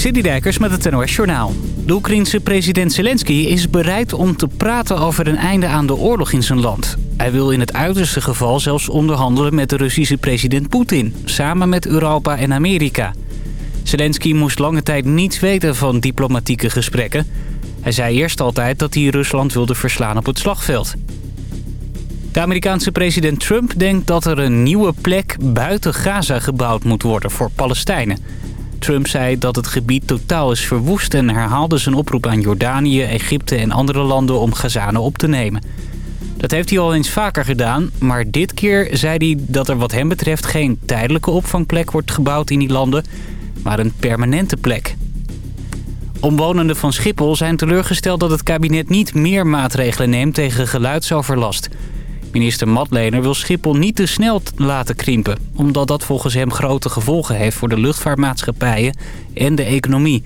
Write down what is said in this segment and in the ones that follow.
Dijkers met het NOS Journaal. De Oekraïense president Zelensky is bereid om te praten over een einde aan de oorlog in zijn land. Hij wil in het uiterste geval zelfs onderhandelen met de Russische president Poetin... samen met Europa en Amerika. Zelensky moest lange tijd niets weten van diplomatieke gesprekken. Hij zei eerst altijd dat hij Rusland wilde verslaan op het slagveld. De Amerikaanse president Trump denkt dat er een nieuwe plek buiten Gaza gebouwd moet worden voor Palestijnen... Trump zei dat het gebied totaal is verwoest... en herhaalde zijn oproep aan Jordanië, Egypte en andere landen om Gazanen op te nemen. Dat heeft hij al eens vaker gedaan, maar dit keer zei hij dat er wat hem betreft... geen tijdelijke opvangplek wordt gebouwd in die landen, maar een permanente plek. Omwonenden van Schiphol zijn teleurgesteld dat het kabinet niet meer maatregelen neemt tegen geluidsoverlast... Minister Matlener wil Schiphol niet te snel laten krimpen... omdat dat volgens hem grote gevolgen heeft voor de luchtvaartmaatschappijen en de economie.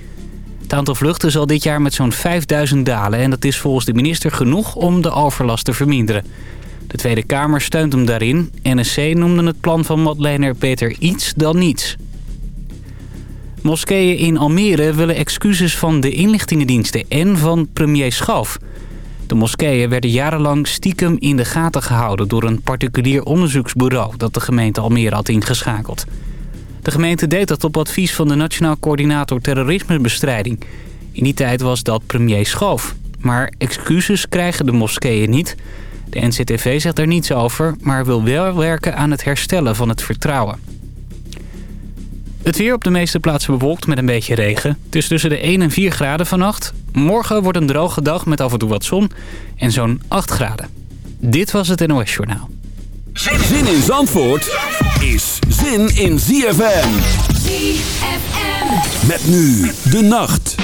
Het aantal vluchten zal dit jaar met zo'n 5000 dalen... en dat is volgens de minister genoeg om de overlast te verminderen. De Tweede Kamer steunt hem daarin. NSC noemde het plan van Matlener beter iets dan niets. Moskeeën in Almere willen excuses van de inlichtingendiensten en van premier Schoof... De moskeeën werden jarenlang stiekem in de gaten gehouden... door een particulier onderzoeksbureau dat de gemeente Almere had ingeschakeld. De gemeente deed dat op advies van de Nationaal Coördinator Terrorismebestrijding. In die tijd was dat premier Schoof. Maar excuses krijgen de moskeeën niet. De NCTV zegt er niets over, maar wil wel werken aan het herstellen van het vertrouwen. Het weer op de meeste plaatsen bewolkt met een beetje regen. Het is tussen de 1 en 4 graden vannacht. Morgen wordt een droge dag met af en toe wat zon en zo'n 8 graden. Dit was het NOS Journaal. Zin in Zandvoort is zin in ZFM. ZFM. Met nu de nacht.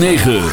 106.9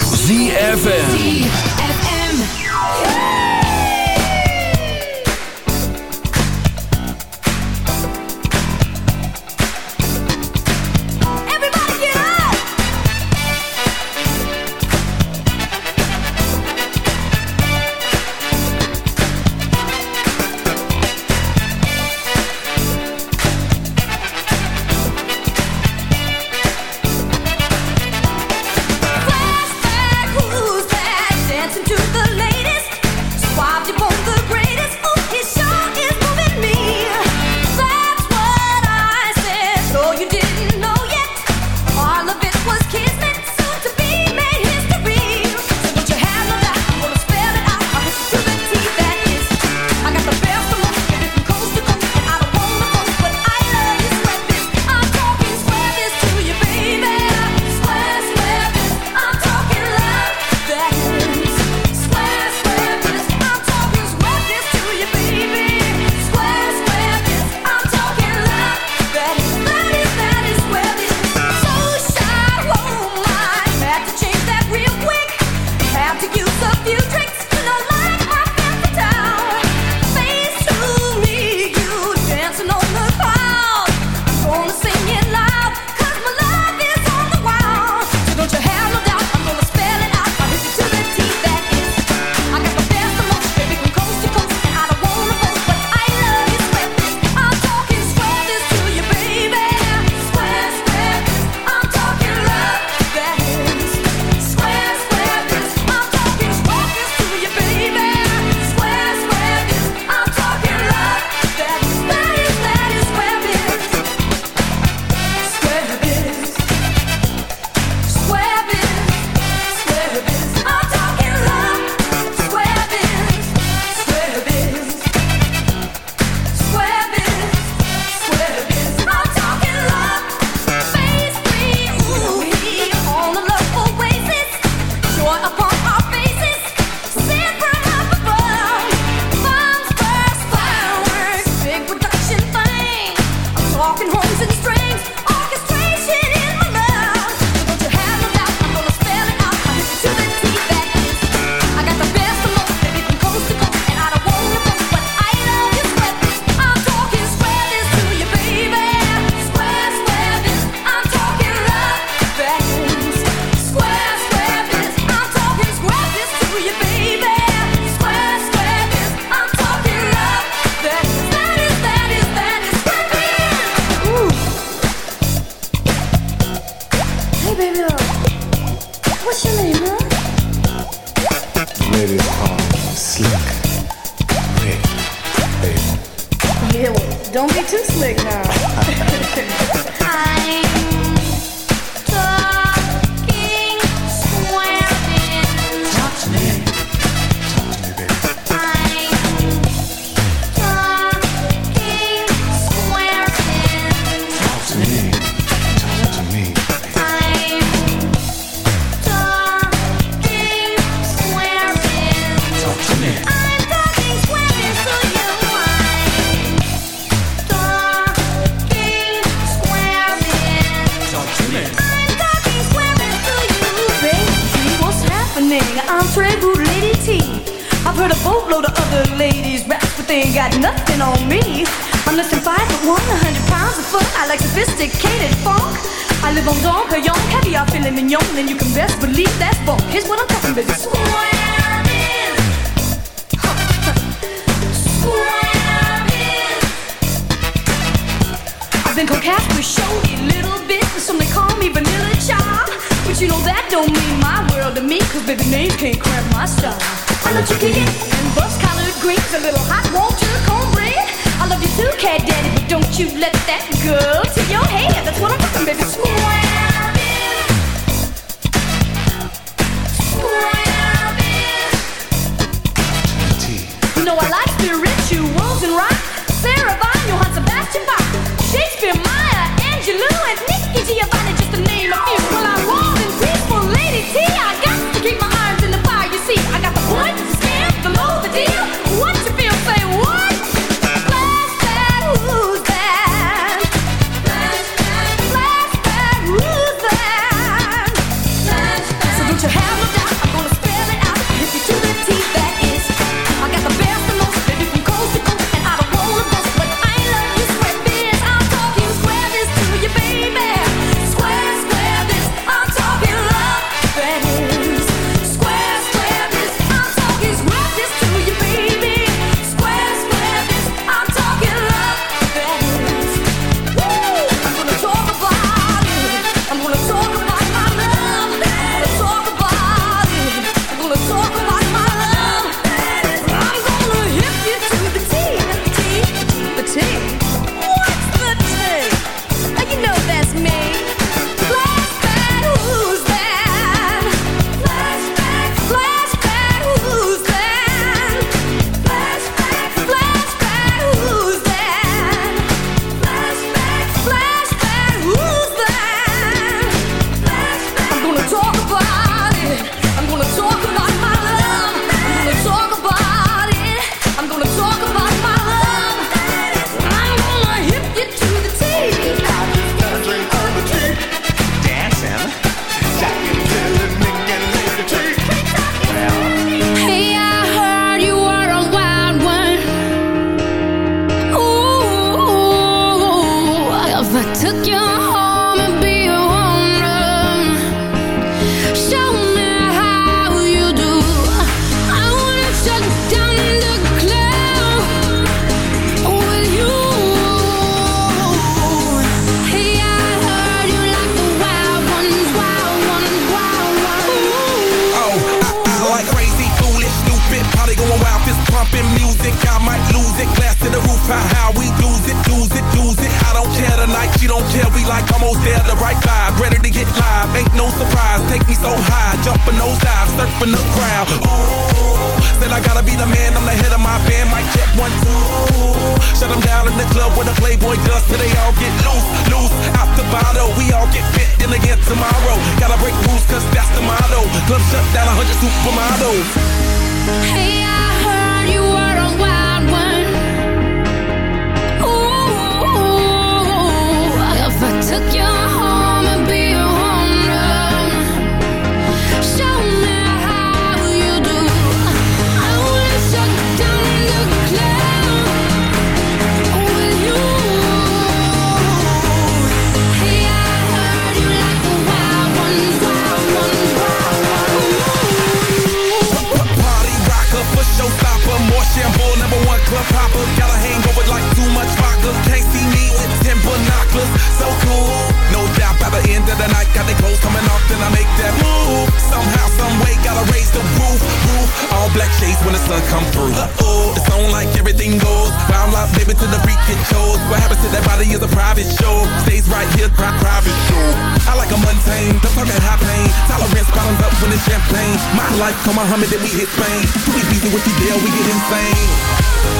lane, don't talk high pain. Tolerance bottoms up when it's champagne. My life, call Muhammad, then we hit Spain. Pretty easy with you, deal, we get insane.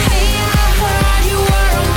Hey, I heard you were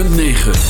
106.9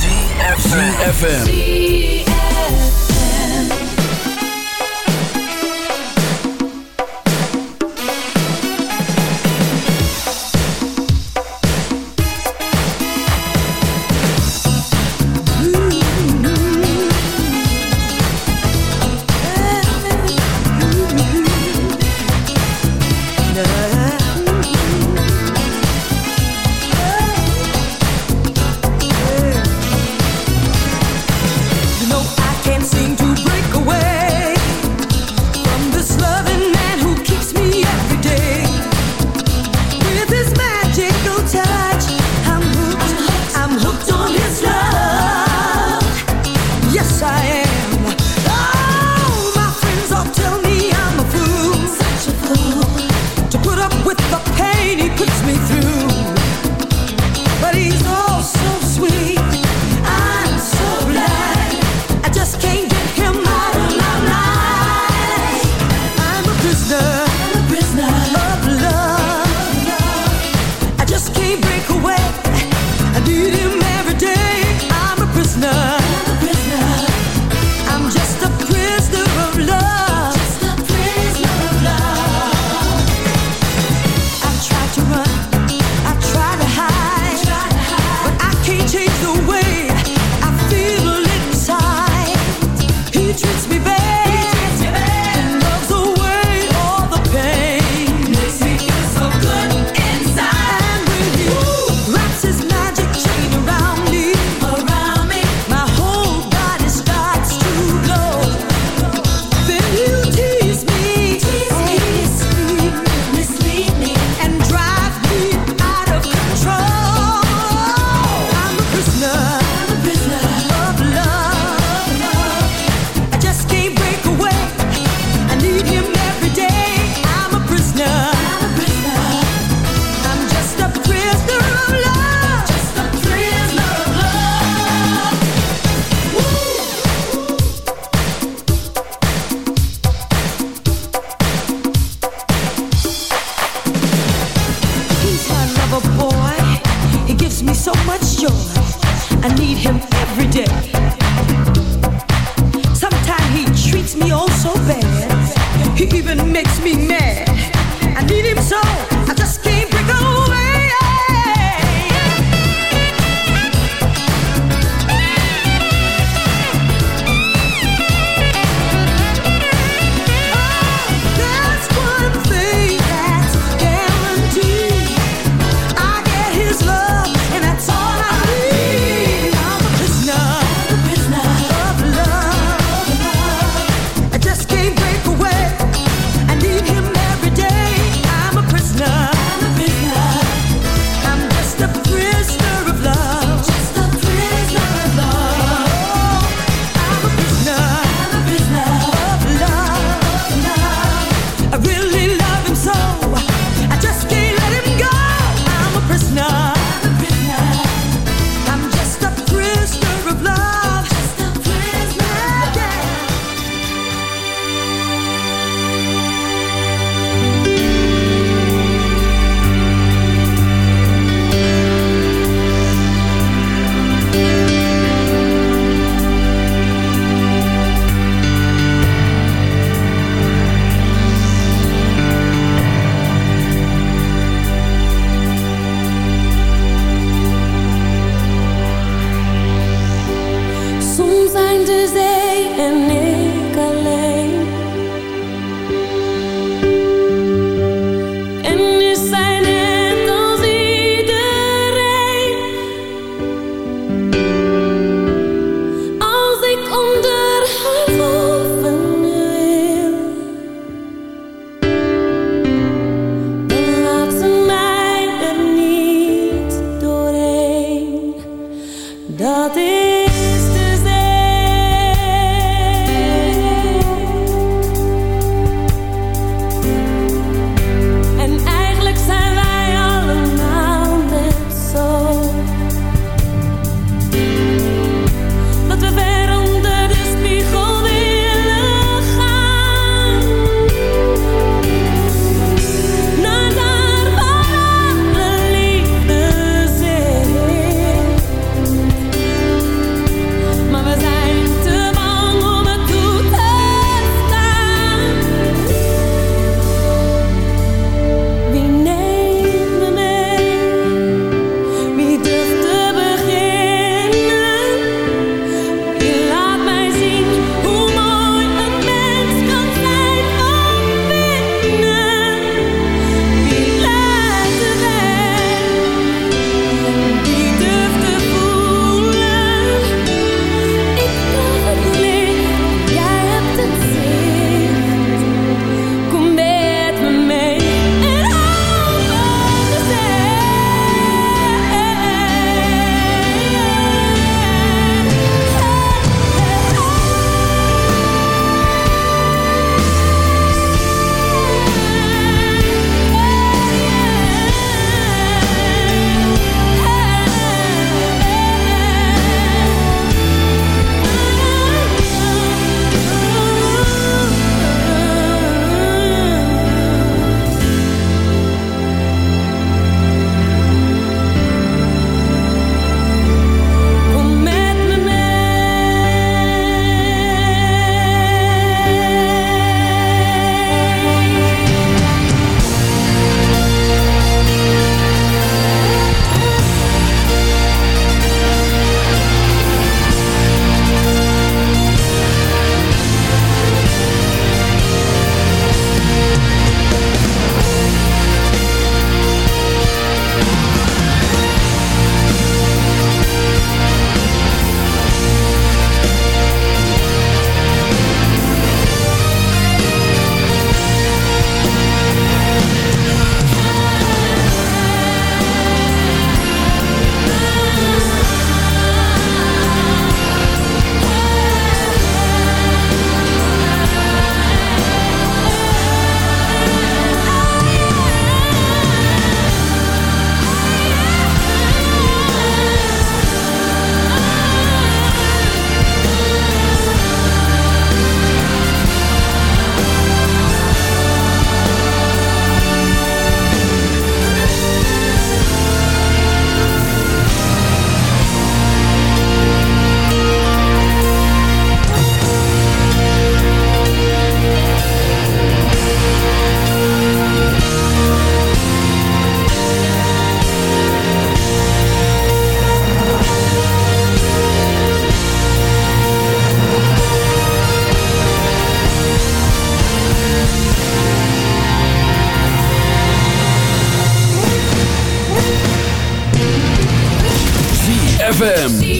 ZFM.